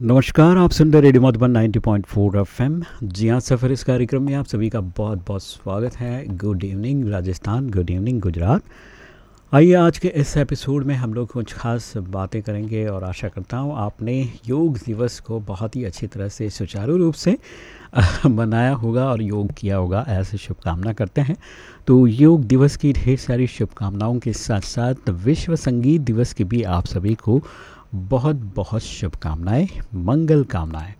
नमस्कार, आप सुन रहे रेडियो मधुबन 90.4 एफएम। जी हाँ सफ़र इस कार्यक्रम में आप सभी का बहुत बहुत स्वागत है। Good evening Rajasthan good evening Gujarat. आइए, आज के इस एपिसोड में हम लोग कुछ खास बातें करेंगे और आशा करता हूँ आपने योग दिवस को बहुत ही अच्छी तरह से सुचारू रूप से मनाया होगा और योग किया होगा, ऐसे शुभकामना करते हैं। तो योग दिवस की ढेर सारी शुभकामनाओं के साथ साथ विश्व संगीत दिवस की भी आप सभी को बहुत बहुत शुभकामनाएँ, मंगल कामनाएँ।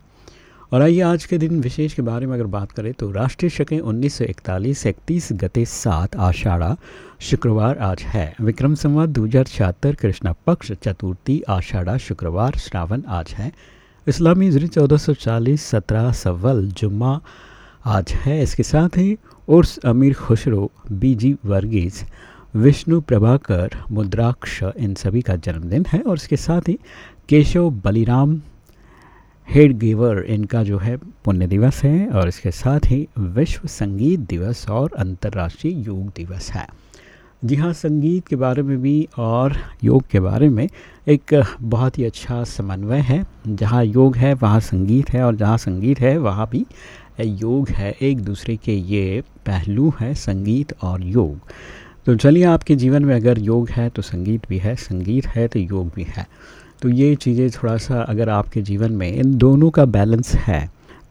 और आइए आज के दिन विशेष के बारे में अगर बात करें तो राष्ट्रीय शकें उन्नीस सौ इकतालीस, इकतीस गते सात आषाढ़ा शुक्रवार आज है। विक्रम संवाद दो हज़ार छिहत्तर, कृष्णा पक्ष चतुर्थी आषाढ़ा शुक्रवार श्रावण आज है। इस्लामी हिजरी चौदह सौ चालीस, सत्रह सवल जुम्मा आज है। इसके साथ ही उर्स अमीर खुशरो, बीजी वर्गीज़ विष्णु प्रभाकर मुद्राक्ष इन सभी का जन्मदिन है और इसके साथ ही केशव बलिराम हेड गेवर इनका जो है पुण्य दिवस है और इसके साथ ही विश्व संगीत दिवस और अंतर्राष्ट्रीय योग दिवस है। जी हाँ संगीत के बारे में भी और योग के बारे में एक बहुत ही अच्छा समन्वय है। जहाँ योग है, वहाँ संगीत है और जहाँ संगीत है, वहाँ भी योग है। एक दूसरे के ये पहलू है, संगीत और योग। तो चलिए आपके जीवन में अगर योग है तो संगीत भी है, संगीत है तो योग भी है। तो ये चीज़ें थोड़ा सा अगर आपके जीवन में इन दोनों का बैलेंस है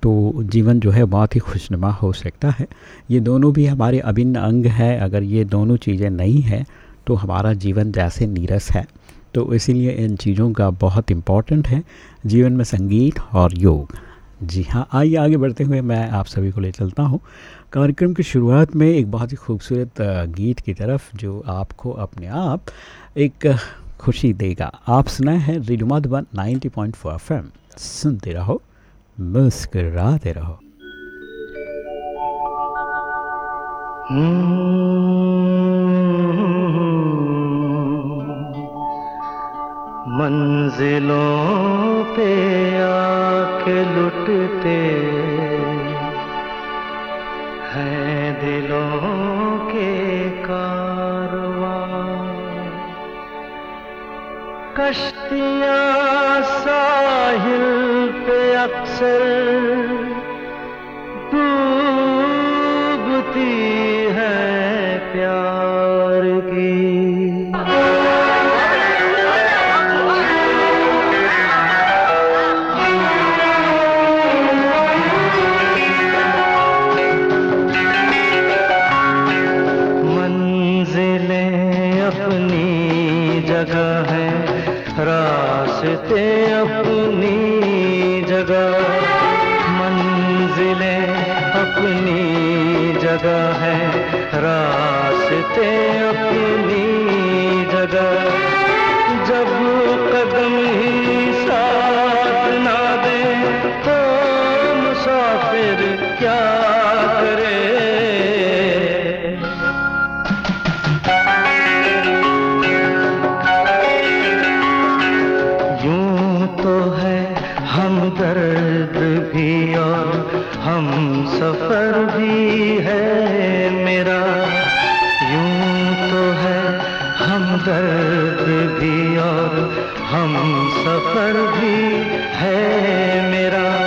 तो जीवन जो है बहुत ही खुशनुमा हो सकता है। ये दोनों भी हमारे अभिन्न अंग है, अगर ये दोनों चीज़ें नहीं हैं तो हमारा जीवन जैसे नीरस है। तो इसीलिए इन चीज़ों का बहुत इंपॉर्टेंट है, जीवन में संगीत और योग। जी हाँ आइए आगे बढ़ते हुए मैं आप सभी को ले चलता हूँ। कार्यक्रम की शुरुआत में एक बहुत ही खूबसूरत गीत की तरफ़ जो आपको अपने आप एक खुशी देगा। आप सुनाए हैं रेडियो मधुबन 90.4 पॉइंट सुनते रहो, मुस्कराते रहो। मंजिलों पे आके लुटते कश्तियाँ साहिल पे अक्सर डूबती रास्ते भी है मेरा, यूँ तो है हम दर्द भी और हम सफ़र भी है मेरा।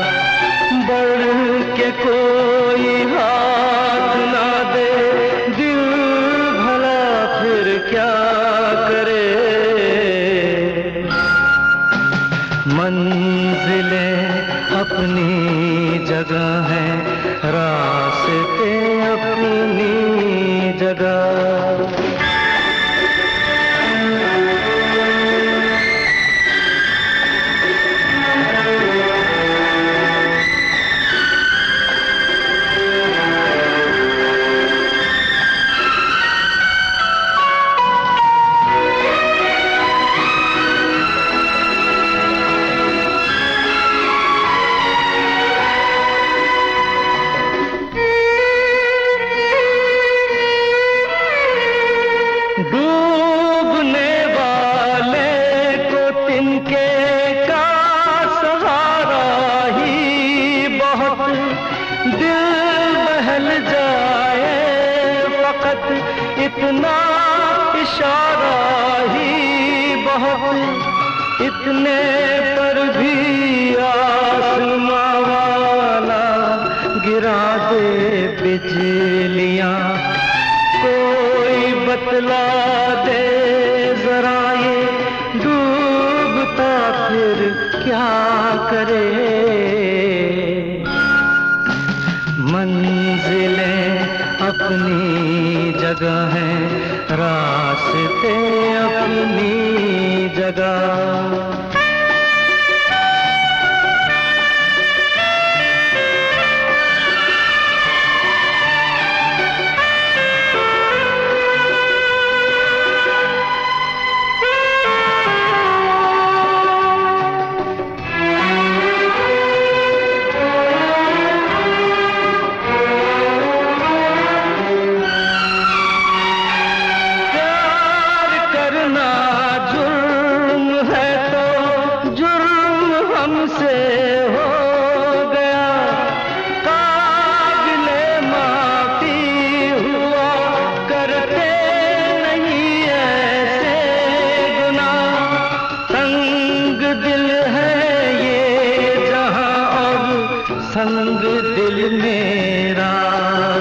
संग दिल मेरा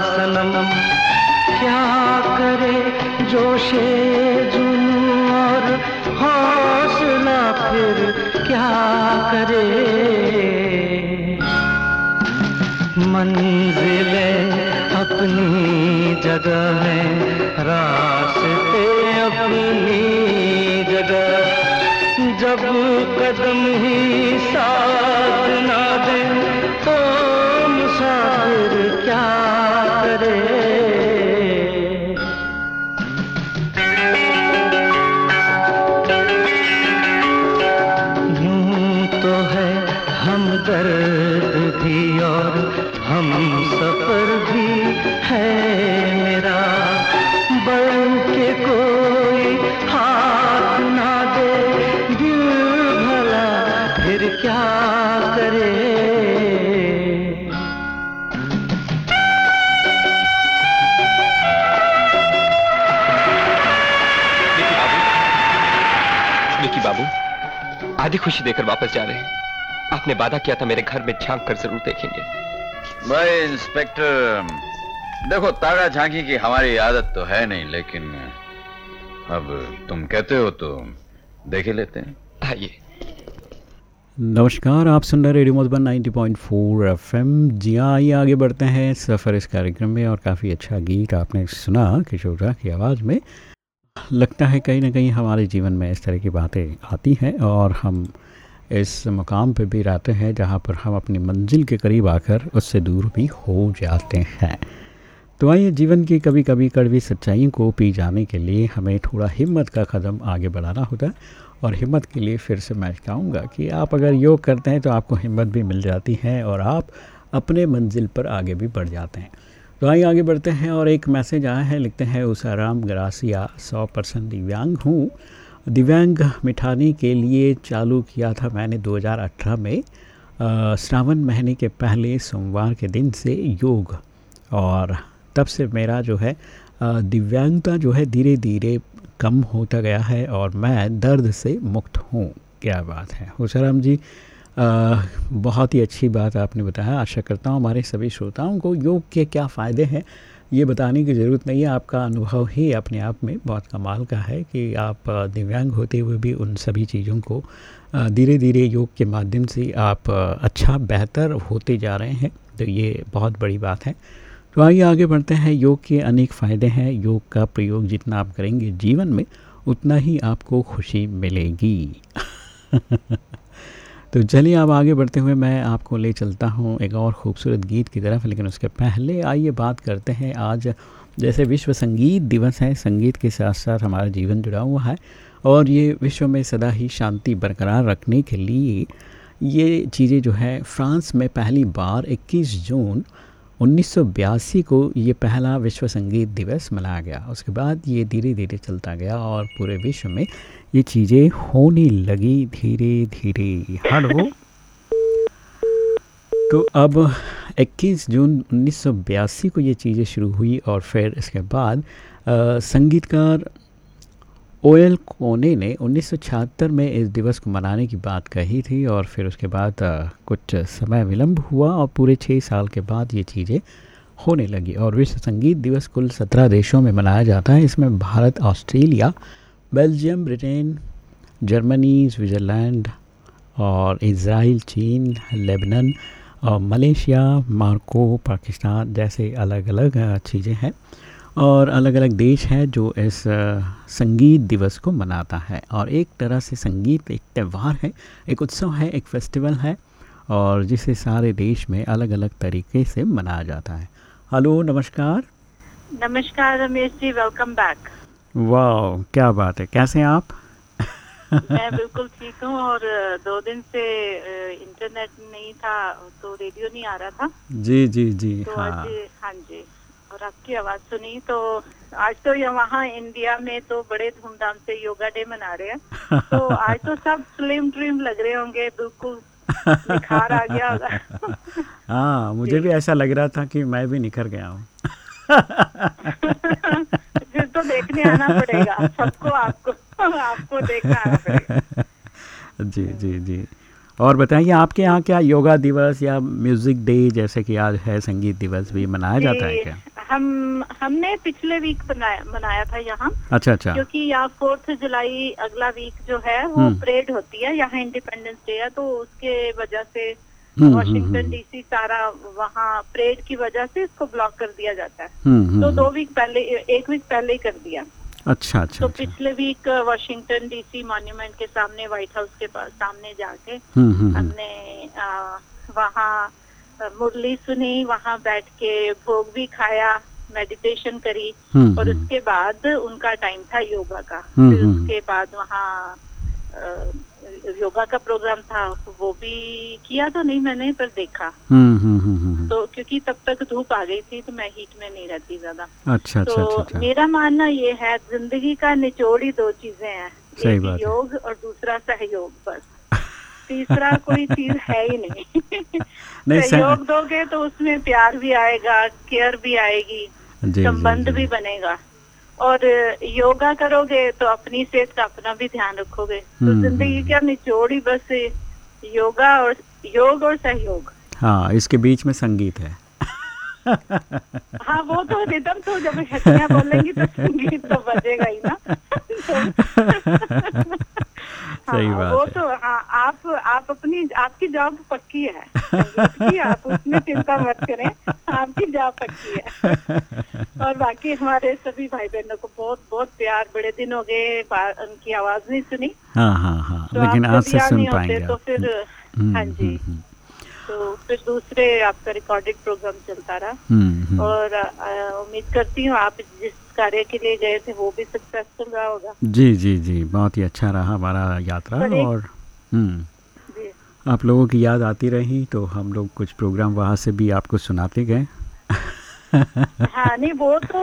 सनम। क्या करे जोशे जुनून और हौसला फिर, क्या करे? मंजिलें अपनी जगह है, रास्ते अपनी जगह। जब कदम ही साथ ना दे है मेरा बल के कोई हाथ ना दे। दिल भला फिर क्या करे? निकी बाबू निकी बाबू आधी खुशी देकर वापस जा रहे हैं। आपने वादा किया था मेरे घर में झाँक कर ज़रूर देखेंगे। भाई इंस्पेक्टर देखो तारा झांकी की हमारी आदत तो है नहीं लेकिन अब तुम कहते हो तो देख ही लेते हैं। आइए। नमस्कार आप सुन रहे रेडियो मधुबन 90.4 एफएम। जी हाँ आइए आगे बढ़ते हैं सफ़र इस कार्यक्रम में और काफ़ी अच्छा गीत आपने सुना किशोर दा की आवाज़ में। लगता है कहीं ना कहीं हमारे जीवन में इस तरह की बातें आती हैं और हम इस मुकाम पे भी रहते हैं जहाँ पर हम अपनी मंजिल के करीब आकर उससे दूर भी हो जाते हैं। तो आइए जीवन की कभी कभी कड़वी सच्चाइयों को पी जाने के लिए हमें थोड़ा हिम्मत का कदम आगे बढ़ाना होता है और हिम्मत के लिए फिर से मैं कहूँगा कि आप अगर योग करते हैं तो आपको हिम्मत भी मिल जाती है और आप अपने मंजिल पर आगे भी बढ़ जाते हैं। तो आइए आगे बढ़ते हैं और एक मैसेज आया है, लिखते हैं उसाराम ग्रासिया, सौ परसेंट दिव्यांग हूँ। दिव्यांग मिठाने के लिए चालू किया था मैंने 2018 में श्रावण महीने के पहले सोमवार के दिन से योग और तब से मेरा जो है दिव्यांगता जो है धीरे धीरे कम होता गया है और मैं दर्द से मुक्त हूँ। क्या बात है। हुसराम जी अ, बहुत ही अच्छी बात आपने बताया। आशा करता हूँ हमारे सभी श्रोताओं को योग के क्या फ़ायदे हैं ये बताने की ज़रूरत नहीं है। आपका अनुभव ही अपने आप में बहुत कमाल का है कि आप दिव्यांग होते हुए भी उन सभी चीज़ों को धीरे धीरे योग के माध्यम से आप अच्छा बेहतर होते जा रहे हैं। तो ये बहुत बड़ी बात है। तो आइए आगे बढ़ते हैं। योग के अनेक फ़ायदे हैं। योग का प्रयोग जितना आप करेंगे जीवन में, उतना ही आपको खुशी मिलेगी। तो चलिए अब आगे बढ़ते हुए मैं आपको ले चलता हूँ एक और खूबसूरत गीत की तरफ़, लेकिन उसके पहले आइए बात करते हैं। आज जैसे विश्व संगीत दिवस है, संगीत के साथ साथ हमारा जीवन जुड़ा हुआ है और ये विश्व में सदा ही शांति बरकरार रखने के लिए ये चीज़ें जो है, फ्रांस में पहली बार 21 जून 1982 को ये पहला विश्व संगीत दिवस मनाया गया। उसके बाद ये धीरे धीरे चलता गया और पूरे विश्व में ये चीज़ें होने लगी धीरे धीरे हलो। तो अब 21 जून 1982 को ये चीज़ें शुरू हुई और फिर इसके बाद संगीतकार ओ एल कोने ने 1976 में इस दिवस को मनाने की बात कही थी और फिर उसके बाद कुछ समय विलंब हुआ और पूरे छः साल के बाद ये चीज़ें होने लगी और विश्व संगीत दिवस कुल सत्रह देशों में मनाया जाता है। इसमें Bharat, Australia, Belgium, Britain, Germany, Switzerland और इसराइल चीन, लेबनन और मलेशिया मार्को पाकिस्तान जैसे अलग अलग चीज़ें हैं। और अलग अलग देश है जो इस संगीत दिवस को मनाता है। और एक तरह से संगीत एक त्यौहार है एक उत्सव है एक फेस्टिवल है और जिसे सारे देश में अलग अलग तरीके से मनाया जाता है। हेलो नमस्कार। नमस्कार रमेश जी वेलकम बैक वाह क्या बात है। कैसे हैं आप? मैं बिल्कुल ठीक हूँ और दो दिन से इंटरनेट नहीं था तो रेडियो नहीं आ रहा था। जी जी जी तो हाँ। आज हाँ जी। और आपकी आवाज़ सुनी तो आज तो यहाँ वहाँ इंडिया में तो बड़े धूमधाम से योगा डे मना रहे हैं। तो आज तो सब स्लिम ड्रीम लग रहे होंगे बिल्कुल निखार आ गया होगा। हाँ मुझे भी ऐसा लग रहा था कि मैं भी निखर गया हूँ। फिर तो देखने आना पड़ेगा सबको आपको आपको देखना आना पड़ेगा। जी जी जी। और बताइए आपके यहाँ क्या योगा दिवस या म्यूज़िक डे जैसे कि आज है संगीत दिवस भी मनाया जाता है क्या? हम हमने पिछले वीक बनाया मनाया था यहाँ। अच्छा अच्छा। क्योंकि यहाँ फोर्थ जुलाई अगला वीक जो है वो परेड होती है यहाँ इंडिपेंडेंस डे है तो उसके वजह से वॉशिंगटन डीसी सारा वहाँ परेड की वजह से इसको ब्लॉक कर दिया जाता है। तो दो वीक पहले एक वीक पहले ही कर दिया। अच्छा अच्छा तो अच्छा। पिछले वीक वॉशिंगटन डीसी मॉन्यूमेंट के सामने व्हाइट हाउस के पास सामने जाके हम्म, हम्म, हम्म। हमने वहाँ मुरली सुनी वहाँ बैठ के भोग भी खाया मेडिटेशन करी हम्म, और हम्म। उसके बाद उनका टाइम था योगा का हम्म, फिर। उसके बाद वहाँ योगा का प्रोग्राम था वो भी किया तो नहीं मैंने पर देखा। तो क्योंकि तब तक धूप आ गई थी तो मैं हीट में नहीं रहती ज़्यादा अच्छा अच्छा तो अच्छा अच्छा मेरा मानना ये है ज़िंदगी का निचोड़ ही दो चीज़ें हैं एक है। योग और दूसरा सहयोग बस तीसरा कोई चीज़ है ही नहीं। नहीं, सहयोग दोगे तो उसमें प्यार भी आएगा केयर भी आएगी संबंध भी बनेगा। और योगा करोगे तो अपनी सेहत का अपना भी ध्यान रखोगे। तो हम्म, ज़िंदगी का निचोड़ ही बस योगा और योग और सहयोग। हाँ इसके बीच में संगीत है। हाँ वो तो रिदम तो जब बोलेंगी तो संगीत तो बजेगा ही ना। सही हाँ, बात वो है। तो आ, आप आप अपनी आपकी जॉब पक्की है। की आप उसमें चिंता मत करें आपकी जॉब पक्की है। और बाकी हमारे सभी भाई बहनों को बहुत बहुत प्यार बड़े दिन हो गए उनकी आवाज़ नहीं सुनी। हाँ हाँ हाँ तो लेकिन आप आज से सुन पाएँगे तो फिर हम्म, हाँ जी। हम्म, हम्म, तो फिर दूसरे आपका रिकॉर्डेड प्रोग्राम चलता रहा। हम्म, हम्म। और उम्मीद करती हूँ आप जिस कार्य के लिए गए थे वो भी सक्सेसफुल रहा होगा। जी जी जी। बहुत ही अच्छा रहा हमारा यात्रा और हम्म। आप लोगों की याद आती रही तो हम लोग कुछ प्रोग्राम वहाँ से भी आपको सुनाते गए। हाँ नहीं वो तो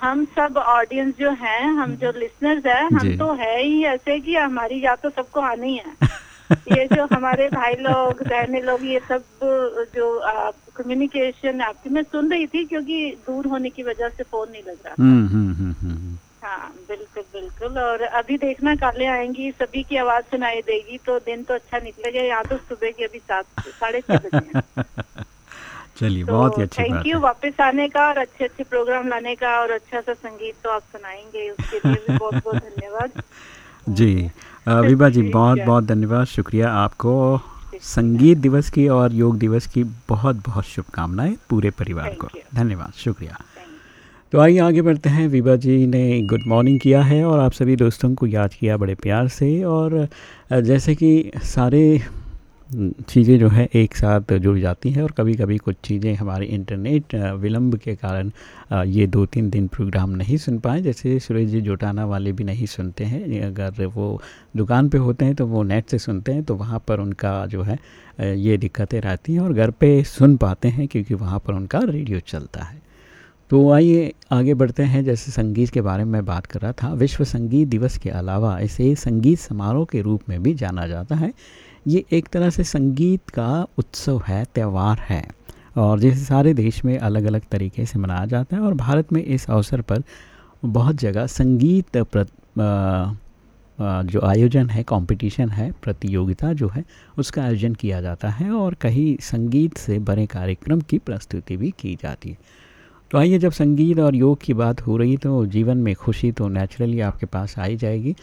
हम सब ऑडियंस जो हैं हम जो लिसनर्स हैं हम तो है ही ऐसे कि हमारी याद तो सबको आनी है। ये जो हमारे भाई लोग बहने लोग ये सब जो कम्युनिकेशन आपकी मैं सुन रही थी क्योंकि दूर होने की वजह से फ़ोन नहीं लग रहा था। हम्म हम्म हम्म हाँ बिल्कुल बिल्कुल। और अभी देखना काले आएँगी सभी की आवाज़ सुनाई देगी तो दिन तो अच्छा निकलेगा यहाँ तो सुबह के अभी सात साढ़े छह बजे चलिए तो बहुत ही अच्छी बात थैंक यू वापस आने का और अच्छे अच्छे प्रोग्राम लाने का और अच्छा सा संगीत तो आप सुनाएँगे उसके लिए भी बहुत बहुत धन्यवाद। जी। विभा जी बहुत बहुत धन्यवाद शुक्रिया आपको। संगीत दिवस की और योग दिवस की बहुत बहुत शुभकामनाएँ पूरे परिवार को। धन्यवाद शुक्रिया। तो आइए आगे बढ़ते हैं। विभा जी ने गुड मॉर्निंग किया है और आप सभी दोस्तों को याद किया बड़े प्यार से और जैसे कि सारे चीज़ें जो है एक साथ जुड़ जाती हैं और कभी कभी कुछ चीज़ें हमारे इंटरनेट विलंब के कारण ये दो तीन दिन प्रोग्राम नहीं सुन पाए। जैसे सुरेश जी जोटाना वाले भी नहीं सुनते हैं। अगर वो दुकान पे होते हैं तो वो नेट से सुनते हैं तो वहाँ पर उनका जो है ये दिक्कतें रहती हैं और घर पे सुन पाते हैं क्योंकि वहाँ पर उनका रेडियो चलता है। तो आइए आगे बढ़ते हैं। जैसे संगीत के बारे मैं बात कर रहा था, विश्व संगीत दिवस के अलावा इसे संगीत समारोह के रूप में भी जाना जाता है। ये एक तरह से संगीत का उत्सव है, त्यौहार है। और जैसे सारे देश में अलग अलग तरीके से मनाया जाता है और भारत में इस अवसर पर बहुत जगह संगीत प्र- जो आयोजन है कंपटीशन है, प्रतियोगिता जो है, उसका आयोजन किया जाता है और कहीं संगीत से बड़े कार्यक्रम की प्रस्तुति भी की जाती है। तो आइए, जब संगीत और योग की बात हो रही तो जीवन में खुशी तो नेचुरली आपके पास आई जाएगी।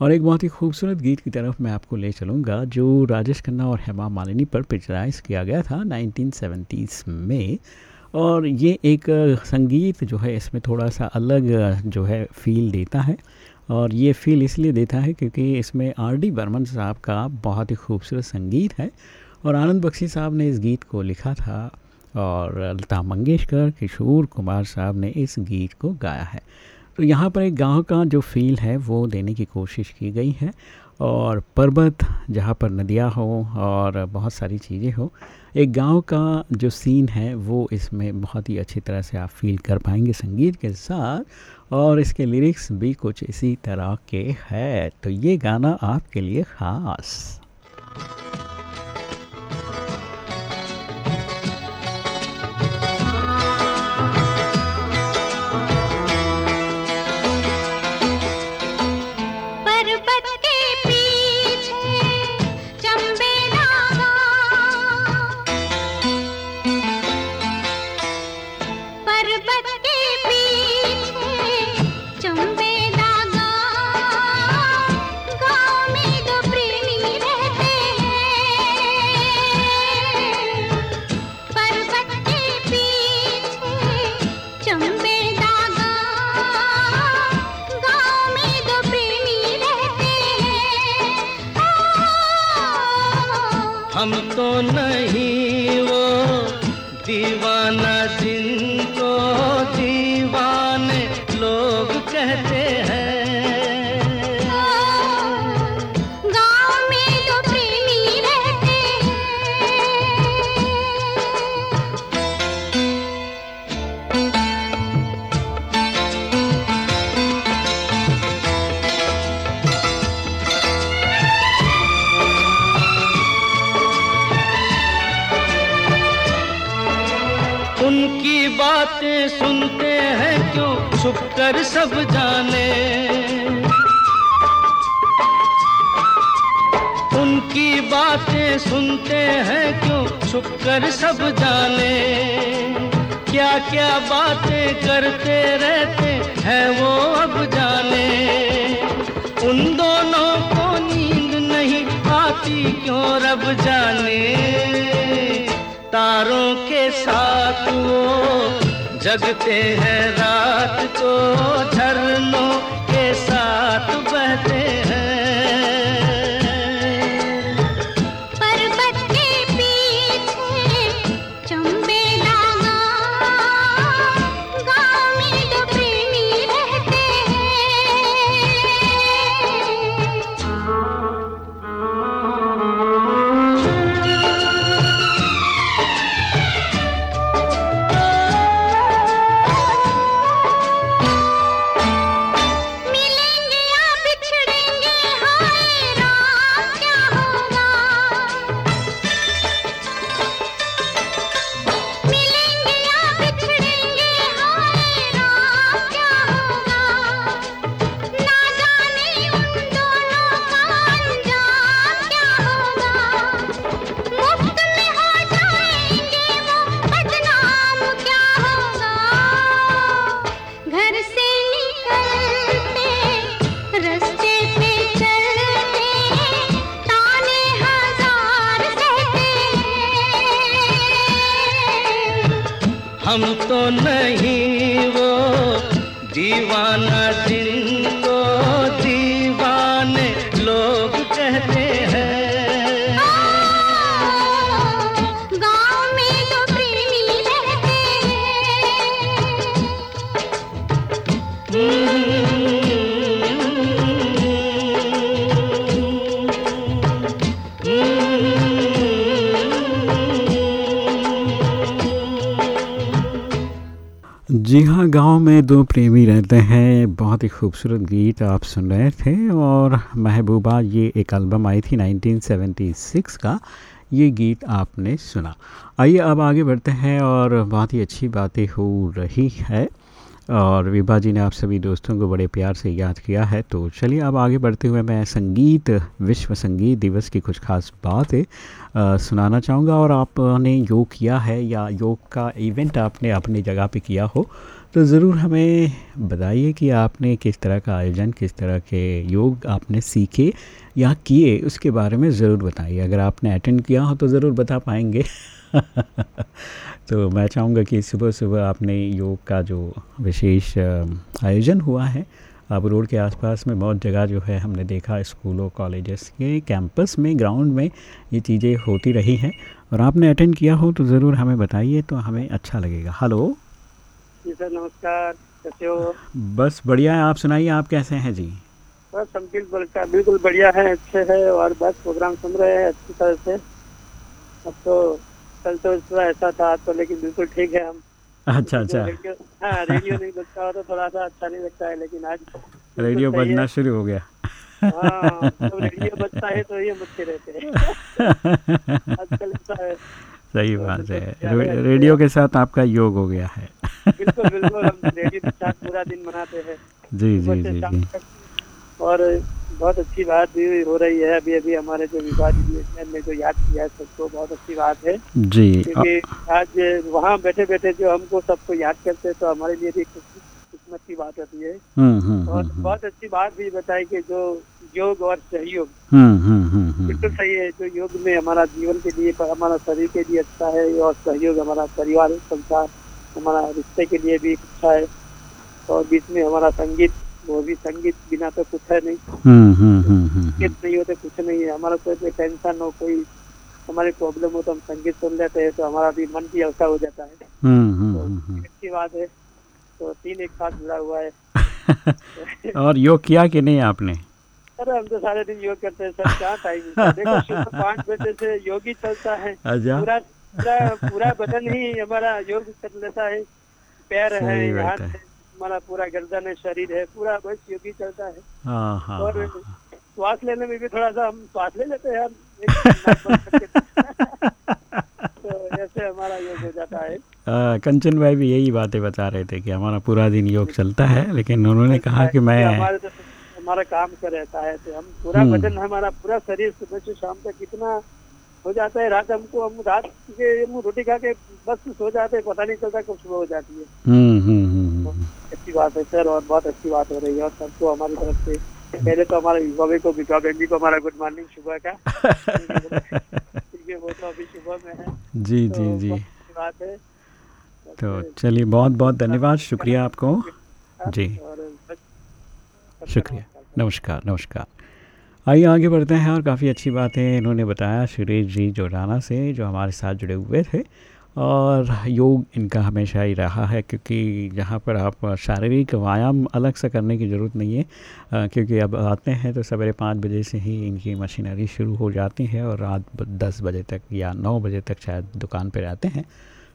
और एक बहुत ही खूबसूरत गीत की तरफ़ मैं आपको ले चलूँगा, जो राजेश खन्ना और हेमा मालिनी पर पिक्चराइज किया गया था 1970s में। और ये एक संगीत जो है, इसमें थोड़ा सा अलग जो है, फील देता है। और ये फील इसलिए देता है क्योंकि इसमें आर डी बर्मन साहब का बहुत ही खूबसूरत संगीत है। और आनंद बख्शी साहब ने इस गीत को लिखा था और लता मंगेशकर, किशोर कुमार साहब ने इस गीत को गाया है। तो यहाँ पर एक गाँव का जो फील है, वो देने की कोशिश की गई है। और पर्वत जहाँ पर नदियाँ हो और बहुत सारी चीज़ें हो, एक गाँव का जो सीन है, वो इसमें बहुत ही अच्छी तरह से आप फील कर पाएँगे संगीत के साथ। और इसके लिरिक्स भी कुछ इसी तरह के हैं। तो ये गाना आपके लिए ख़ास। सब जाने उनकी बातें सुनते हैं क्यों? छुप कर सब जाने। क्या क्या बातें करते रहते हैं वो अब जाने। उन दोनों को नींद नहीं आती क्यों रब जाने? तारों के साथ वो जगते हैं रात को झरनों के साथ बहते जी हाँ गाँव में दो प्रेमी रहते हैं। बहुत ही खूबसूरत गीत आप सुन रहे थे और महबूबा, ये एक एल्बम आई थी 1976 का। ये गीत आपने सुना। आइए अब आगे बढ़ते हैं और बहुत ही अच्छी बातें हो रही है। और विभा जी ने आप सभी दोस्तों को बड़े प्यार से याद किया है तो चलिए अब आगे बढ़ते हुए मैं संगीत, विश्व संगीत दिवस की कुछ खास बातें सुनाना चाहूँगा और आपने योग किया है या योग का इवेंट आपने अपनी जगह पे किया हो तो ज़रूर हमें बताइए कि आपने किस तरह का आयोजन, किस तरह के योग आपने सीखे या किए, उसके बारे में ज़रूर बताइए। अगर आपने अटेंड किया हो तो ज़रूर बता पाएँगे। तो मैं चाहूँगा कि सुबह सुबह आपने योग का जो विशेष आयोजन हुआ है अब रोड के आसपास में बहुत जगह जो है हमने देखा स्कूलों कॉलेजेस के कैंपस में ग्राउंड में ये चीज़ें होती रही हैं। और आपने अटेंड किया हो तो ज़रूर हमें बताइए तो हमें अच्छा लगेगा। हेलो। जी सर नमस्कार। कैसे हो? बस बढ़िया है। आप सुनाइए आप कैसे हैं? जी। बस हम बिल्कुल बिल्कुल बढ़िया है अच्छे है और बस प्रोग्राम सुन रहे हैं अच्छी तरह से। अब तो कल तो थोड़ा ऐसा था तो लेकिन बिल्कुल ठीक है। हम अच्छा अच्छा। रेडियो हाँ रेडियो नहीं बजता हो तो थोड़ा सा अच्छा नहीं लगता है लेकिन आज रेडियो बजना शुरू हो गया। हाँ तो रेडियो बजता है तो ये बच्चे रहते हैं। आजकल ऐसा है। सही बात है। रेडियो के साथ आपका योग हो गया है। बिल्कुल बिल्कुल हम रेडियो के साथ पूरा दिन मनाते हैं। जी जी जी जी। और बहुत अच्छी बात भी हो रही है। अभी अभी हमारे जो विभाग ने जो याद किया है सबको बहुत अच्छी बात है। जी क्योंकि आज वहाँ बैठे बैठे जो हमको सबको याद करते हैं तो हमारे लिए भी किस्मत की बात होती है। हम्म, हम्म, और हम्म, बहुत अच्छी बात भी बताई कि जो योग और सहयोग। हम्म, हम्म, हम्म, हम्म, बिल्कुल सही है जो योग में हमारा जीवन के लिए हमारा शरीर के लिए अच्छा है और सहयोग हमारा परिवार संसार हमारा रिश्ते के लिए भी अच्छा है। और बीच में हमारा संगीत वो भी संगीत बिना तो कुछ है नहीं। हम्म, हम्म, हम्म, संगीत नहीं होते कुछ नहीं है। हमारा कोई टेंशन हो कोई हमारी प्रॉब्लम हो तो हम संगीत सुन लेते हैं तो हमारा भी मन भी हल्का हो जाता है। हम्म, हम्म, तो। अच्छी बात है। तो तीन एक साथ जुड़ा हुआ है। और योग किया कि नहीं आपने? अरे हम तो सारे दिन योग करते हैं सर क्या टाइम मिलता देखो सुबह पाँच बजे से योग ही चलता है। अच्छा। पूरा पूरा पूरा बदन ही हमारा योग कर लेता है। पैर है हाथ है। हमारा पूरा गर्दन है शरीर है पूरा बस योग चलता है हाँ हाँ और हाँ, श्वास लेने में भी थोड़ा सा हम श्वास ले लेते हैं। तो ऐसे हमारा योग हो जाता है आ, कंचन भाई भी यही बातें बता रहे थे कि हमारा पूरा दिन योग चलता है लेकिन उन्होंने कहा कि मैं हमारे तो हमारा काम कर रहता है तो हम पूरा हम्म। बदन हमारा पूरा शरीर सुबह से शाम तक कितना हो जाता है रात हमको हम रात के हम रोटी खा के बस सो जाते हैं पता नहीं चलता कब सुबह हो जाती है। हम्म हम्म हम्म, अच्छी बात है सर और बहुत अच्छी बात हो रही है और सबको हमारी तरफ़ से पहले तो हमारे विभा को विभा जी को हमारा गुड मॉर्निंग सुबह का। वो तो अभी सुबह में है। जी तो जी। जी बात है। तो चलिए बहुत बहुत धन्यवाद शुक्रिया आपको। जी। और शुक्रिया। नमस्कार नमस्कार। आइए आगे बढ़ते हैं और काफ़ी अच्छी बातें इन्होंने बताया सुरेश जी जोराना से जो हमारे साथ जुड़े हुए थे। और योग इनका हमेशा ही रहा है क्योंकि जहाँ पर आप शारीरिक व्यायाम अलग से करने की ज़रूरत नहीं है अ, क्योंकि अब आते हैं तो सवेरे पाँच बजे से ही इनकी मशीनरी शुरू हो जाती है और रात दस बजे तक या नौ बजे तक शायद दुकान पर रहते हैं।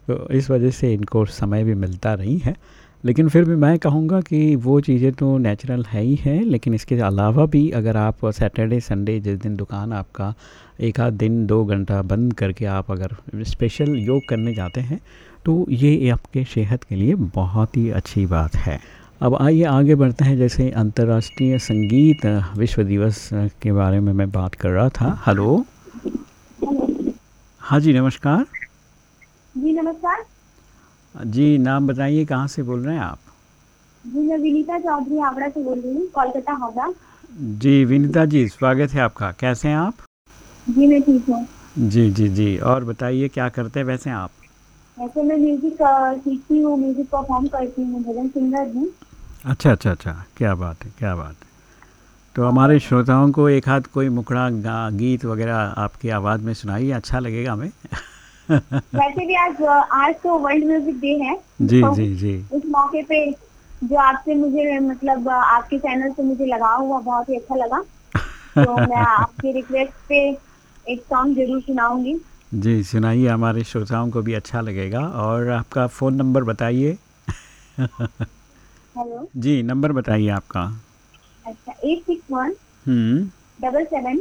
तो इस वजह से इनको समय भी मिलता नहीं है। लेकिन फिर भी मैं कहूँगा कि वो चीज़ें तो नेचुरल है ही है, लेकिन इसके अलावा भी अगर आप सैटरडे संडे जिस दिन दुकान आपका एक आध दिन, दो घंटा बंद करके आप अगर स्पेशल योग करने जाते हैं तो ये आपके सेहत के लिए बहुत ही अच्छी बात है। अब आइए आगे बढ़ते हैं, जैसे अंतर्राष्ट्रीय संगीत विश्व दिवस के बारे में मैं बात कर रहा था। हेलो हाँ जी, नमस्कार। जी, नमस्कार। जी नाम बताइए कहाँ से बोल रहे हैं आप? जी मैं विनीता चौधरी हावड़ा से बोल रही हूँ कोलकाता हावड़ा। जी विनीता जी स्वागत है आपका। कैसे हैं आप? जी मैं ठीक हूँ। जी जी जी और बताइए क्या करते हैं वैसे आप? ऐसे मैं म्यूज़िक सीखती हूँ म्यूज़िक परफॉर्म करती हूँ भजन सिंगर हूँ। अच्छा अच्छा अच्छा क्या बात है क्या बात है। तो हमारे श्रोताओं को एक हाथ कोई मुखड़ा गीत वगैरह आपकी आवाज़ में सुनाइए अच्छा लगेगा हमें। वैसे भी आज आज तो वर्ल्ड म्यूज़िक डे है जी तो जी जी। इस मौके पे जो आपसे मुझे मतलब आपके चैनल से मुझे लगाव हुआ बहुत ही अच्छा लगा। तो मैं आपके रिक्वेस्ट पे एक सॉन्ग ज़रूर सुनाऊँगी। जी सुनाइए हमारे श्रोताओं को भी अच्छा लगेगा। और आपका फ़ोन नंबर बताइए। हेलो जी नंबर बताइए आपका। अच्छा eight six one double seven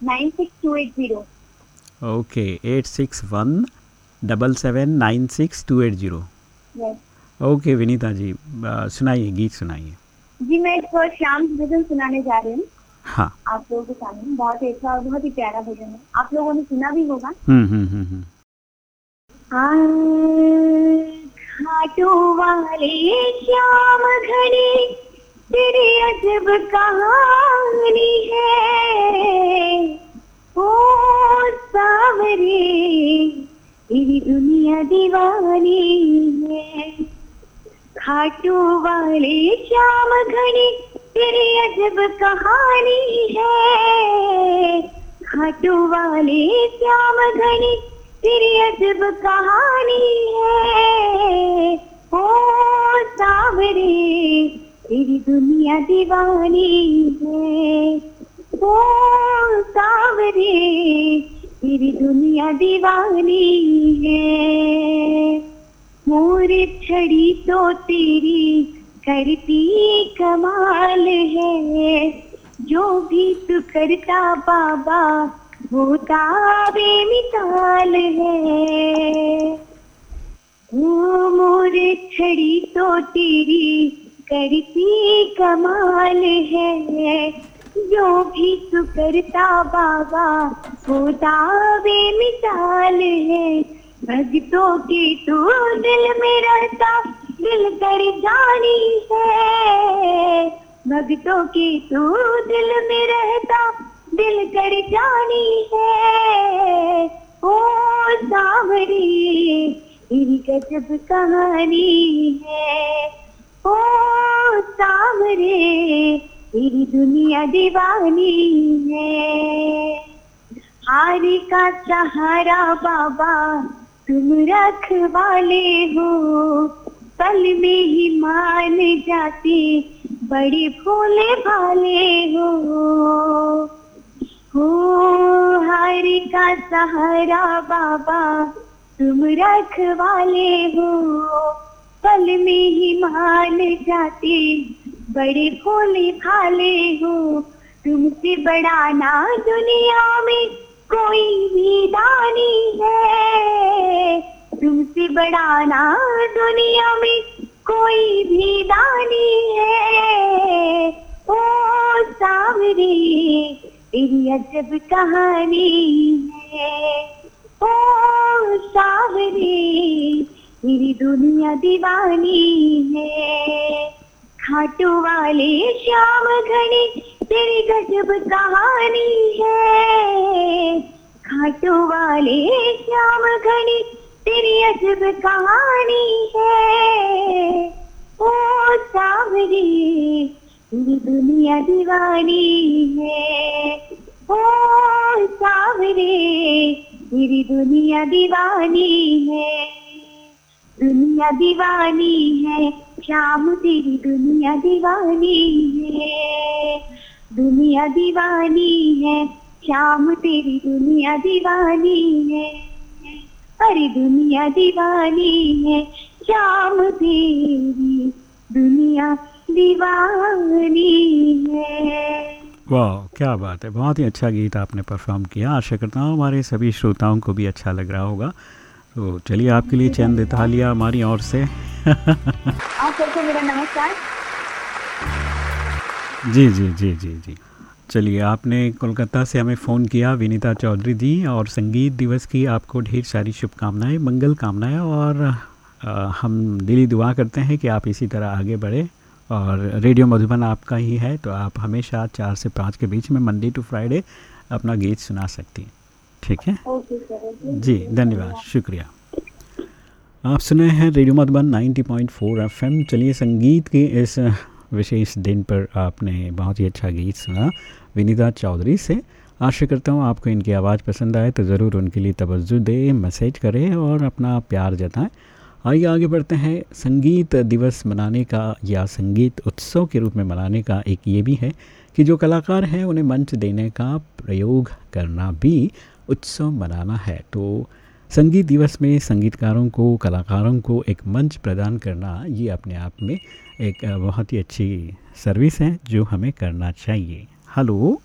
nine six two eight zero okay eight six one double seven nine six two eight zero okay Vinita ji सुनाइए गीत सुनाइए। जी मैं एक श्याम भजन सुनाने जा रही हूँ। हाँ। आप लोगों के सामने बहुत अच्छा और बहुत ही प्यारा भजन है। आप लोगों ने सुना भी होगा। हम्म हम्म हम्म घाटों वाले श्याम घने तेरे अजब कहानी है। तेरी दुनिया दीवानी है। खाटू वाले श्याम घने तेरी अजब कहानी है। खाटू वाले श्याम घने तेरी अजब कहानी है। ओ सावरे तेरी दुनिया दीवानी है। तेरी दुनिया दीवानी है। मोर छड़ी तो तेरी करती कमाल है। जो भी तू करता बाबा होता बेमिसाल है। वो मोर छड़ी तो तेरी करती कमाल है। जो भी तू करता बाबा होता बेमिसाल है। भक्तों के तू दिल में रहता, दिल कर जानी है। भक्तों के तू दिल में रहता, दिल कर जानी है। ओ सावरी, तेरी गजब कहानी है। ओ सावरे तेरी दुनिया दीवानी है। हार का सहारा बाबा, तुम रखवाले हो। पल में ही मान जाते, बड़े भोले भाले हो। हो, हर का सहारा बाबा, तुम रखवाले हो। पल में ही मान जाते बड़े भोले भाले हो। तुमसे बड़ा ना दुनिया में कोई भी दानी है। तुमसे बड़ा ना दुनिया में कोई भी दानी है। ओ सावरे, तेरी अजब कहानी है। ओ सावरे, मेरी दुनिया दीवानी है। खाटू वाले श्याम घने, तेरी गजब कहानी है। खाटू वाले श्याम घने, तेरी अजब कहानी है। ओ सावरी तेरी दुनिया दीवानी है। ओ सावरे तेरी दुनिया दीवानी है। दुनिया दीवानी है। शाम तेरी दुनिया दीवानी है, दुनिया दीवानी है शाम तेरी दुनिया दीवानी है, अरे दुनिया दीवानी है शाम तेरी दुनिया दीवानी है। वाह, क्या बात है, बहुत ही अच्छा गीत आपने परफॉर्म किया। आशा करता हूँ हमारे सभी श्रोताओं को भी अच्छा लग रहा होगा। तो चलिए आपके लिए चंद तालियाँ हमारी ओर से। आप सबको मेरा नमस्कार। जी जी जी जी जी। चलिए आपने कोलकाता से हमें फ़ोन किया विनीता चौधरी जी और संगीत दिवस की आपको ढेर सारी शुभकामनाएँ मंगल कामनाएँ और आ, हम दिली दुआ करते हैं कि आप इसी तरह आगे बढ़े और रेडियो मधुबन आपका ही है तो आप हमेशा चार से पाँच के बीच में मंडे टू फ्राइडे अपना गीत सुना सकती हैं। ठीक है? जी धन्यवाद शुक्रिया। आप सुने हैं रेडियो मधुबन 90.4 एफएम। चलिए संगीत के इस विशेष दिन पर आपने बहुत ही अच्छा गीत सुना विनीता चौधरी से। आशा करता हूँ आपको इनकी आवाज़ पसंद आए तो ज़रूर उनके लिए तवज्जो दें मैसेज करें और अपना प्यार जताएँ। आइए आगे बढ़ते हैं। संगीत दिवस मनाने का या संगीत उत्सव के रूप में मनाने का एक ये भी है कि जो कलाकार हैं उन्हें मंच देने का प्रयोग करना भी उत्सव मनाना है। तो संगीत दिवस में संगीतकारों को कलाकारों को एक मंच प्रदान करना ये अपने आप में एक बहुत ही अच्छी सर्विस है जो हमें करना चाहिए। हेलो।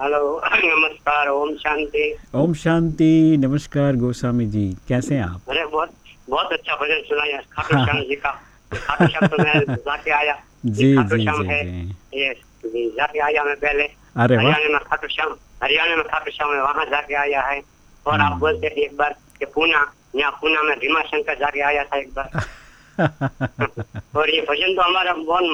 हेलो नमस्कार ओम शांति। ओम शांति नमस्कार गोस्वामी जी कैसे हैं आप? अरे बहुत बहुत अच्छा भजन सुनाया खाटू श्याम जी का। खाटू श्याम तो मैं जाके आया। जी खाटू जी श्याम जी है। जी। ये जी, जाके आया मैं पहले। अरे हरियाणा में खाटू श्याम हरियाणा में खाटू श्याम है वहाँ जाके आया है और हम्म। आप बोलते थे एक बार कि पूना यहाँ पूना में भीमा शंकर जाके आया था एक बार। और ये भजन तो हमारा बहुत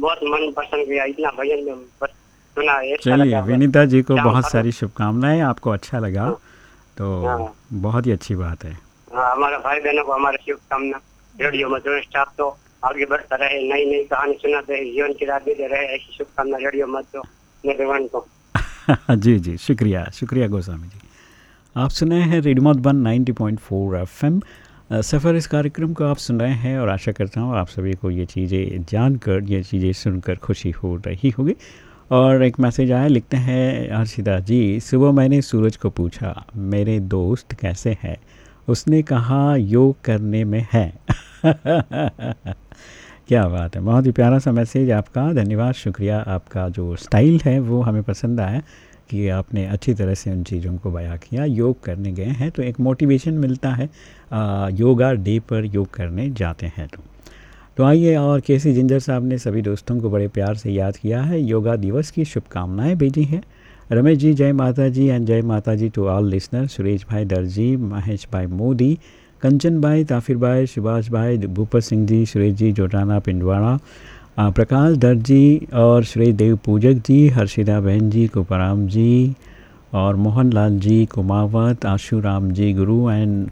बहुत मन पसंद गया इतना भजन तो सुना अच्छा चलिए विनीता जी को बहुत सारी शुभकामनाएँ आपको अच्छा लगा तो हाँ। बहुत ही अच्छी बात है। हाँ, हमारा भाई बहनों को हमारा शुभकामना रेडियो मधुर स्टाफ तो आगे बढ़ता रहे नई नई कहानी सुनाते रहे जीवन की राह देते रहे ऐसी शुभकामना रेडियो मधुर को। जी जी शुक्रिया शुक्रिया गोस्वामी जी। आप सुने हैं रेडियो मधुबन 90.4 एफएम। अ, सफ़र इस कार्यक्रम को आप सुन रहे हैं और आशा करता हूँ आप सभी को ये चीज़ें जानकर ये चीज़ें सुनकर खुशी हो रही होगी। और एक मैसेज आया लिखते हैं हर्षिता जी सुबह मैंने सूरज को पूछा मेरे दोस्त कैसे हैं? उसने कहा योग करने में है। क्या बात है। बहुत ही प्यारा सा मैसेज आपका धन्यवाद शुक्रिया। आपका जो स्टाइल है वो हमें पसंद आया कि आपने अच्छी तरह से उन चीज़ों को बयां किया। योग करने गए हैं तो एक मोटिवेशन मिलता है आ, योगा डे पर योग करने जाते हैं तो। तो आइए और के सी जिंजर साहब ने सभी दोस्तों को बड़े प्यार से याद किया है। योगा दिवस की शुभकामनाएँ भेजी हैं। रमेश जी जय माता जी एंड जय माता जी to all listener Suresh Bhai Darji Mahesh भाई मोदी कंचन भाई, ताफिर भाई, सुभाष भाई भूपत सिंह जी, सुरेश जी, जोटाना पिंडवाड़ा प्रकाश प्रकाश दर्जी और श्री देव पूजक जी हर्षिदा बहन जी, कुपराम जी और Mohan Lal ji, Kumawat Ashu Ram ji, Guru and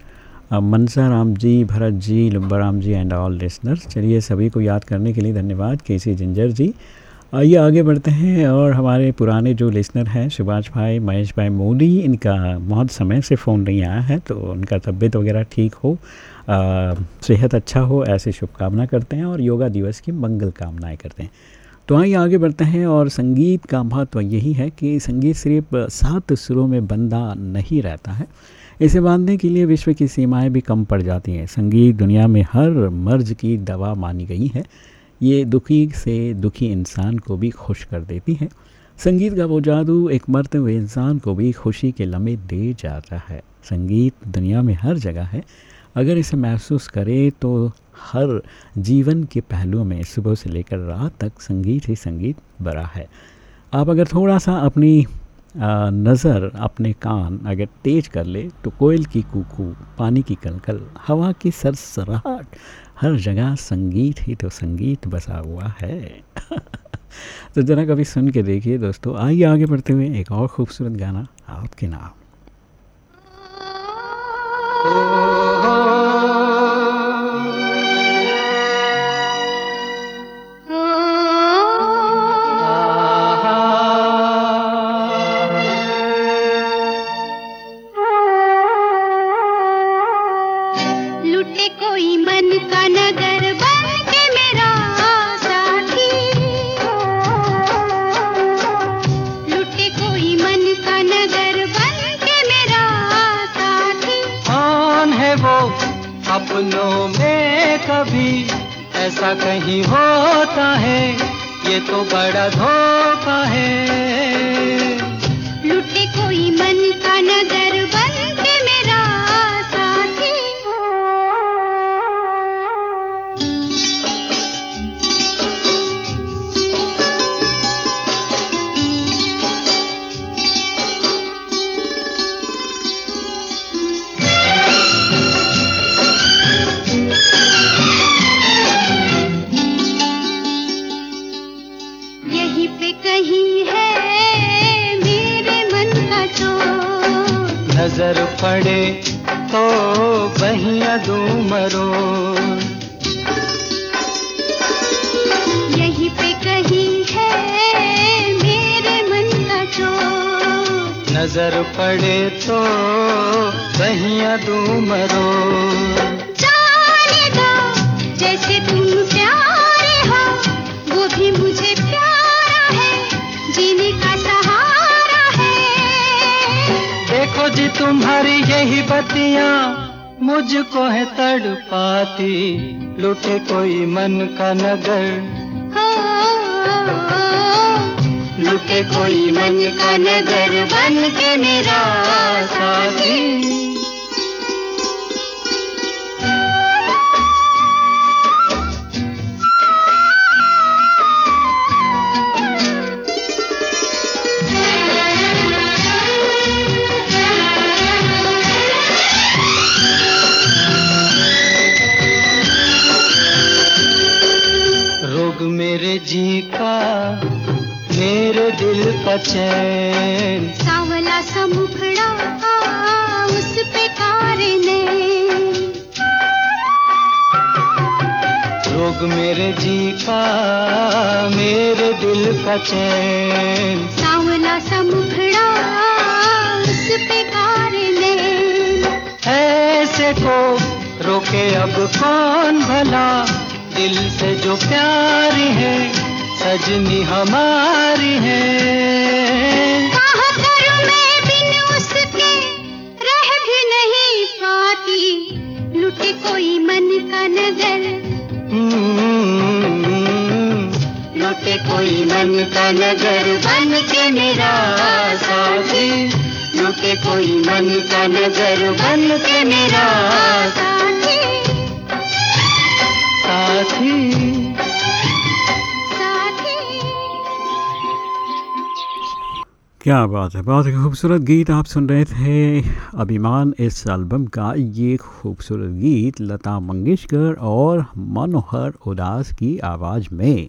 Mansa Ram ji, Bharat ji Lumba Ram ji and all listeners. चलिए सभी को याद करने के लिए धन्यवाद। के सी जिंजर जी आइए आगे बढ़ते हैं और हमारे पुराने जो लिसनर हैं सुभाष भाई, महेश भाई मोदी, इनका बहुत समय से फ़ोन नहीं आया है तो उनका तबीयत वगैरह ठीक हो सेहत अच्छा हो, ऐसी शुभकामना करते हैं और योगा दिवस की मंगल कामनाएँ करते हैं। तो आइए आगे बढ़ते हैं और संगीत का महत्व यही है कि संगीत सिर्फ़ सात सुरों में बंदा नहीं रहता है। इसे बांधने के लिए विश्व की सीमाएँ भी कम पड़ जाती हैं। संगीत दुनिया में हर मर्ज की दवा मानी गई है। ये दुखी से दुखी इंसान को भी खुश कर देती है। संगीत का वो जादू एक मरते हुए इंसान को भी खुशी के लम्हे दे जाता है। संगीत दुनिया में हर जगह है। अगर इसे महसूस करें तो हर जीवन के पहलुओं में सुबह से लेकर रात तक संगीत ही संगीत बड़ा है। आप अगर थोड़ा सा अपनी नज़र, अपने कान अगर तेज कर ले तो कोयल की कूकू, पानी की कलकल, हवा की सरसराहट हर जगह संगीत ही तो संगीत बसा हुआ है। तो ज़रा कभी सुन के देखिए दोस्तों। आइए आगे बढ़ते हुए एक और खूबसूरत गाना आपके नाम। ऐसा कहीं होता है ये तो बड़ा धोखा है। का मेरे जी का मेरे दिल का चैन। सावला सा मुखड़ा उस पे ऐसे को रोके अब कौन भला? दिल से जो प्यारी है सजनी हमारी है। मन का नगर बन के मेरा साथी। लुटे कोई मन का नगर बन के मेरा साथी। साथी। क्या बात है, बहुत ही खूबसूरत गीत आप सुन रहे थे। अभिमान इस एल्बम का, ये खूबसूरत गीत लता मंगेशकर और मनोहर उदास की आवाज़ में।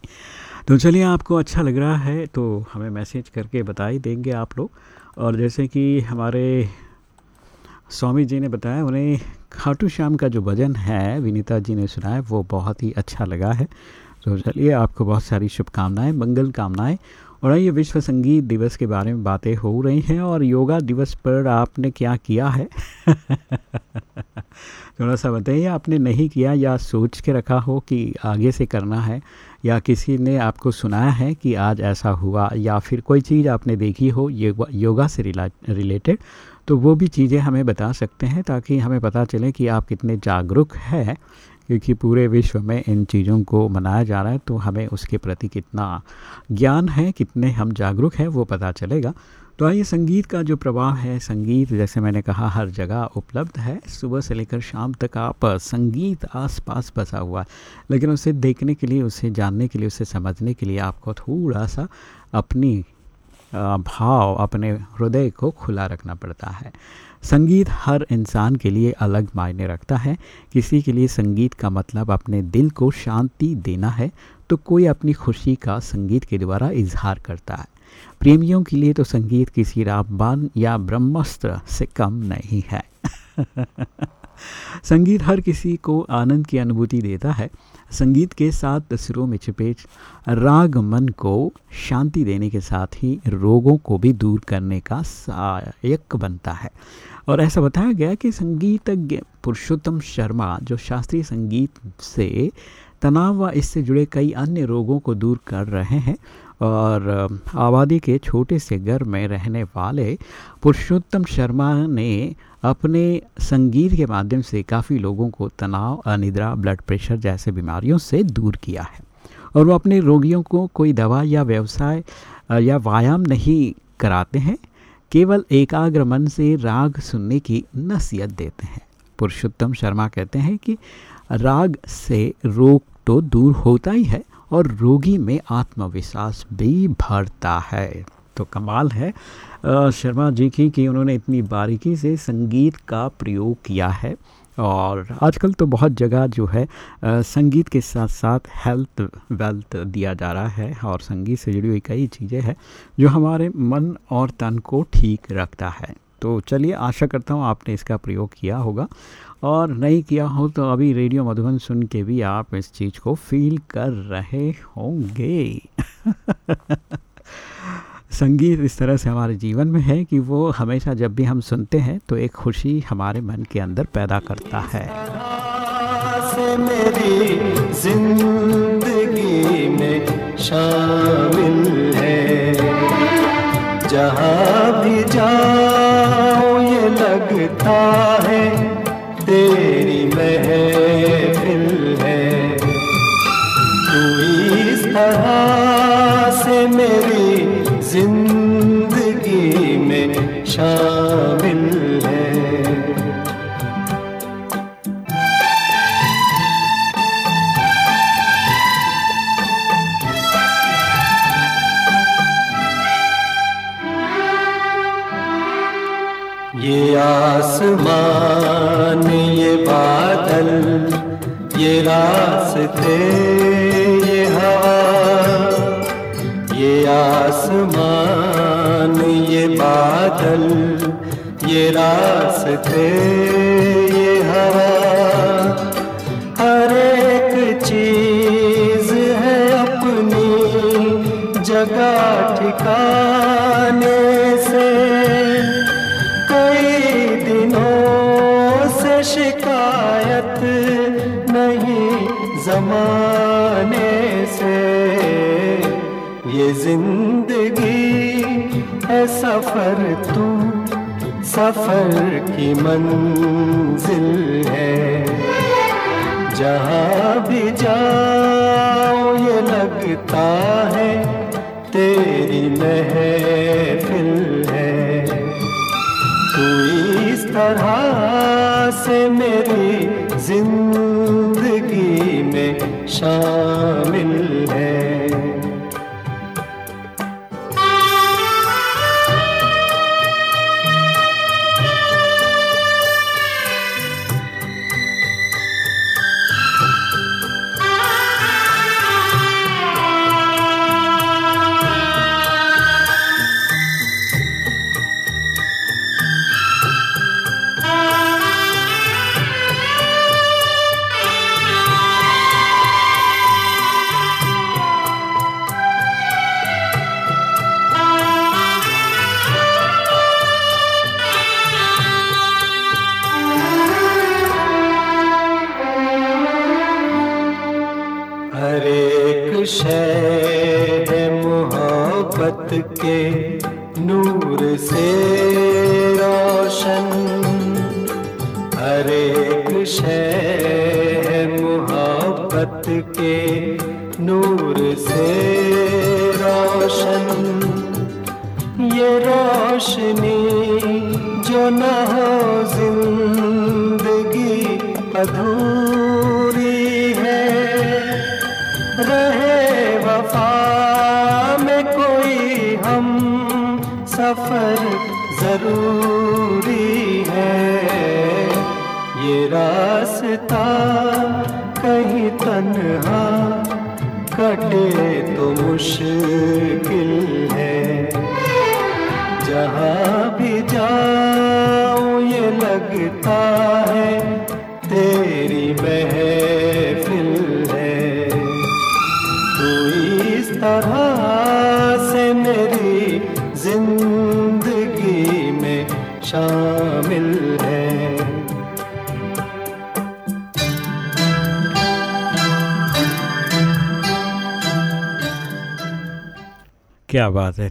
तो चलिए आपको अच्छा लग रहा है तो हमें मैसेज करके बता ही देंगे आप लोग। और जैसे कि हमारे स्वामी जी ने बताया, उन्हें खाटू श्याम का जो भजन है, विनीता जी ने सुनाया वो बहुत ही अच्छा लगा है। तो चलिए आपको बहुत सारी शुभकामनाएँ, मंगल कामनाएँ। और ये विश्व संगीत दिवस के बारे में बातें हो रही हैं और योगा दिवस पर आपने क्या किया है? थोड़ा सा बताइए, आपने नहीं किया या सोच के रखा हो कि आगे से करना है? या किसी ने आपको सुनाया है कि आज ऐसा हुआ या फिर कोई चीज़ आपने देखी हो योगा योगा से रिलेटेड तो वो भी चीज़ें हमें बता सकते हैं ताकि हमें पता चले कि आप कितने जागरूक हैं, क्योंकि पूरे विश्व में इन चीज़ों को मनाया जा रहा है तो हमें उसके प्रति कितना ज्ञान है, कितने हम जागरूक हैं, वो पता चलेगा। तो आइए संगीत का जो प्रभाव है, संगीत जैसे मैंने कहा हर जगह उपलब्ध है। सुबह से लेकर शाम तक आप संगीत आसपास बसा हुआ है, लेकिन उसे देखने के लिए, उसे जानने के लिए, उसे समझने के लिए आपको थोड़ा सा अपनी भाव, अपने हृदय को खुला रखना पड़ता है। संगीत हर इंसान के लिए अलग मायने रखता है। किसी के लिए संगीत का मतलब अपने दिल को शांति देना है तो कोई अपनी खुशी का संगीत के द्वारा इजहार करता है। प्रेमियों के लिए तो संगीत किसी रामबान या ब्रह्मास्त्र से कम नहीं है। संगीत हर किसी को आनंद की अनुभूति देता है। संगीत के साथ तस्वीरों में छिपे राग मन को शांति देने के साथ ही रोगों को भी दूर करने का सहायक बनता है। और ऐसा बताया गया कि संगीतज्ञ पुरुषोत्तम शर्मा, जो शास्त्रीय संगीत से तनाव व इससे जुड़े कई अन्य रोगों को दूर कर रहे हैं और आबादी के छोटे से घर में रहने वाले पुरुषोत्तम शर्मा ने अपने संगीत के माध्यम से काफ़ी लोगों को तनाव, अनिद्रा, ब्लड प्रेशर जैसे बीमारियों से दूर किया है। और वो अपने रोगियों को कोई दवा या व्यवसाय या व्यायाम नहीं कराते हैं, केवल एकाग्र मन से राग सुनने की नसीहत देते हैं। पुरुषोत्तम शर्मा कहते हैं कि राग से रोग तो दूर होता ही है और रोगी में आत्मविश्वास भी भरता है। तो कमाल है। शर्मा जी की कि उन्होंने इतनी बारीकी से संगीत का प्रयोग किया है और आजकल तो बहुत जगह जो है संगीत के साथ साथ हेल्थ वेल्थ दिया जा रहा है और संगीत से जुड़ी हुई कई चीज़ें हैं जो हमारे मन और तन को ठीक रखता है। तो चलिए, आशा करता हूँ आपने इसका प्रयोग किया होगा। और नहीं किया हो तो अभी रेडियो मधुबन सुन के भी आप इस चीज़ को फील कर रहे होंगे। संगीत इस तरह से हमारे जीवन में है कि वो हमेशा जब भी हम सुनते हैं तो एक खुशी हमारे मन के अंदर पैदा करता है मेरी ज़िंदगी में शामिल है। जहाँ भी जाओ ये लगता है तेरी महफिल है। तू इस तरह से मेरी ज़िंदगी में शामिल आसमान, ये बादल, ये रास्ते, ये हवा, ये आसमान, ये बादल, ये रास्ते, ये हवा। हर एक चीज़ है अपनी जगह ठिकाने तू सफ़र की मंजिल है। जहाँ भी जाओ, ये लगता है तेरी महफिल है। तू इस तरह से मेरी ज़िंदगी में शामिल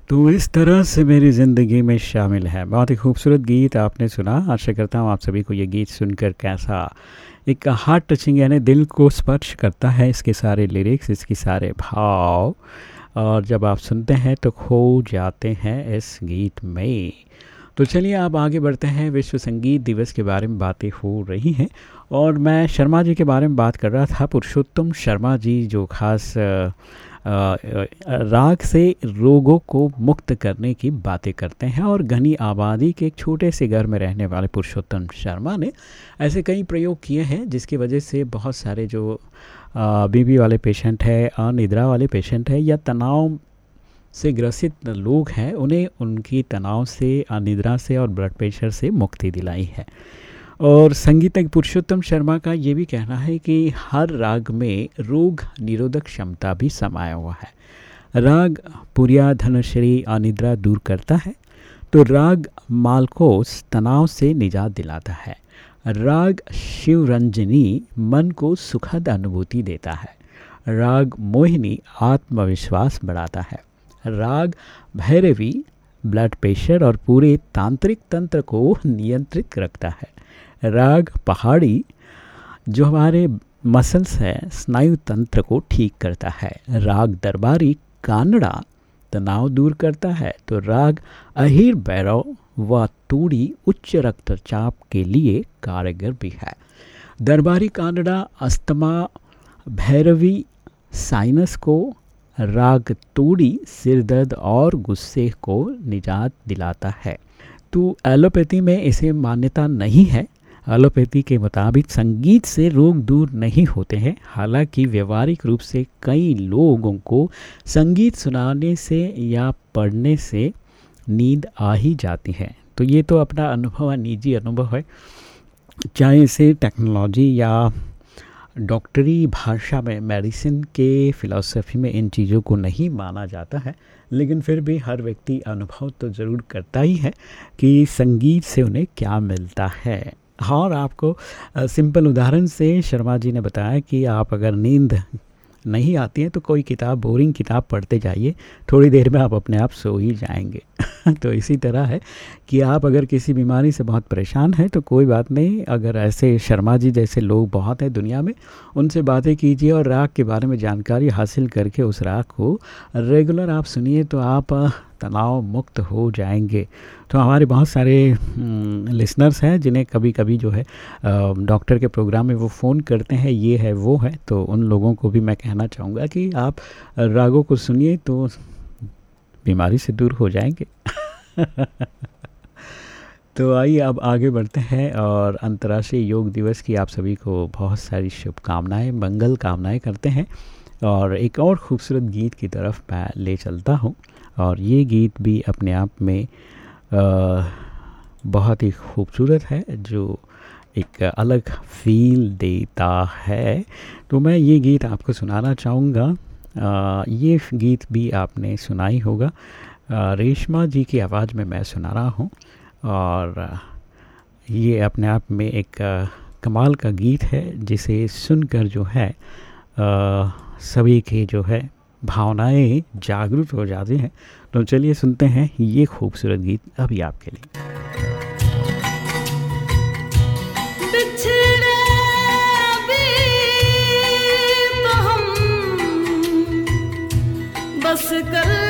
तू इस तरह से मेरी ज़िंदगी में शामिल है। बहुत ही खूबसूरत गीत आपने सुना। आशा करता हूँ आप सभी को ये गीत सुनकर कैसा एक हार्ट टचिंग यानी दिल को स्पर्श करता है, इसके सारे लिरिक्स इसके सारे भाव। और जब आप सुनते हैं तो खो जाते हैं इस गीत में। तो चलिए आप आगे बढ़ते हैं। विश्व संगीत दिवस के बारे में बातें हो रही हैं। और मैं शर्मा जी के बारे में बात कर रहा था। पुरुषोत्तम शर्मा जी, जो खास राग से रोगों को मुक्त करने की बातें करते हैं और घनी आबादी के एक छोटे से घर में रहने वाले पुरुषोत्तम शर्मा ने ऐसे कई प्रयोग किए हैं, जिसकी वजह से बहुत सारे जो बीबी वाले पेशेंट है, अनिद्रा वाले पेशेंट है या तनाव से ग्रसित लोग हैं, उन्हें उनकी तनाव से, अनिद्रा से और ब्लड प्रेशर से मुक्ति दिलाई है। और संगीतज्ञ पुरुषोत्तम शर्मा का ये भी कहना है कि हर राग में रोग निरोधक क्षमता भी समाया हुआ है। राग पुरिया धनश्री अनिद्रा दूर करता है तो राग मालकोस तनाव से निजात दिलाता है। राग शिवरंजनी मन को सुखद अनुभूति देता है। राग मोहिनी आत्मविश्वास बढ़ाता है। राग भैरवी ब्लड प्रेशर और पूरे तांत्रिक तंत्र को नियंत्रित रखता है। राग, पहाड़ी, जो हमारे मसल्स है, स्नायु तंत्र को ठीक करता है। राग, दरबारी कानड़ा तनाव दूर करता है। तो राग, अहिर, भैरव व तूड़ी, उच्च रक्तचाप के लिए कारगर भी है। दरबारी कानड़ा अस्थमा, भैरवी साइनस को राग, तूड़ी, सिर दर्द और गुस्से को निजात दिलाता है। तो एलोपैथी में इसे मान्यता नहीं है एलोपैथी के मुताबिक संगीत से रोग दूर नहीं होते हैं। हालाँकि व्यवहारिक रूप से कई लोगों को संगीत सुनाने से या पढ़ने से नींद आ ही जाती है। तो ये तो अपना अनुभव निजी अनुभव है। चाहे इसे टेक्नोलॉजी या डॉक्टरी भाषा में मेडिसिन के फ़िलासफ़ी में इन चीज़ों को नहीं माना जाता है, लेकिन फिर भी हर व्यक्ति अनुभव तो ज़रूर करता ही है कि संगीत से उन्हें क्या मिलता है। और आपको सिंपल उदाहरण से शर्मा जी ने बताया कि आप अगर नींद नहीं आती है तो कोई किताब, बोरिंग किताब पढ़ते जाइए। थोड़ी देर में आप अपने आप सो ही जाएँगे। तो इसी तरह है कि आप अगर किसी बीमारी से बहुत परेशान हैं तो कोई बात नहीं, अगर ऐसे शर्मा जी जैसे लोग बहुत हैं दुनिया में, उनसे बातें कीजिए और राग के बारे में जानकारी हासिल करके उस राग को रेगुलर आप सुनिए तो आप तनाव मुक्त हो जाएँगे। तो हमारे बहुत सारे लिसनर्स हैं, जिन्हें कभी कभी जो है डॉक्टर के प्रोग्राम में वो फ़ोन करते हैं, ये है, वो है तो उन लोगों को भी मैं कहना चाहूँगा कि आप रागों को सुनिए तो बीमारी से दूर हो जाएँगे। तो आइए, अब आगे बढ़ते हैं और अंतर्राष्ट्रीय योग दिवस की आप सभी को बहुत सारी शुभकामनाएँ, मंगल कामनाएँ करते हैं। और एक और ख़ूबसूरत गीत की तरफ़ मैं ले चलता हूँ। और ये गीत भी अपने आप में बहुत ही खूबसूरत है, जो एक अलग फील देता है। तो मैं ये गीत आपको सुनाना चाहूँगा। ये गीत भी आपने सुना ही होगा रेशमा जी की आवाज़ में मैं सुना रहा हूँ और ये अपने आप में एक कमाल का गीत है, जिसे सुनकर जो है सभी के जो है भावनाएँ जागरूक हो जाती हैं। तो चलिए सुनते हैं ये खूबसूरत गीत अभी आपके लिए। तो बस कर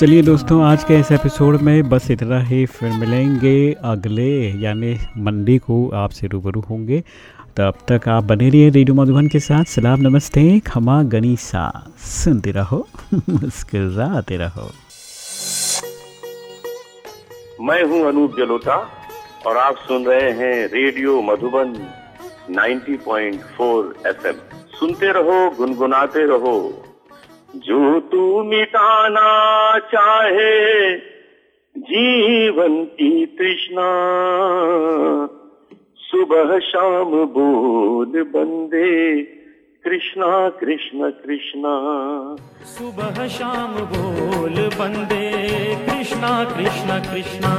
चलिए दोस्तों, आज के इस एपिसोड में बस इतना ही। फिर मिलेंगे अगले, यानी मंडी को आपसे रूबरू होंगे। तब तक आप बने रहिए रेडियो मधुबन के साथ। सलाम, नमस्ते, खमा गनीसा। सुनते रहो, मुस्कुराते रहो। मैं हूँ अनूप जलोटा और आप सुन रहे हैं रेडियो मधुबन 90.4 एफएम। सुनते रहो, गुनगुनाते रहो। जो तू मिटाना चाहे, जीवन की तृष्णा। सुबह शाम बोल बंदे, कृष्णा, कृष्ण, कृष्णा। सुबह शाम बोल बंदे, कृष्णा, कृष्ण, कृष्णा।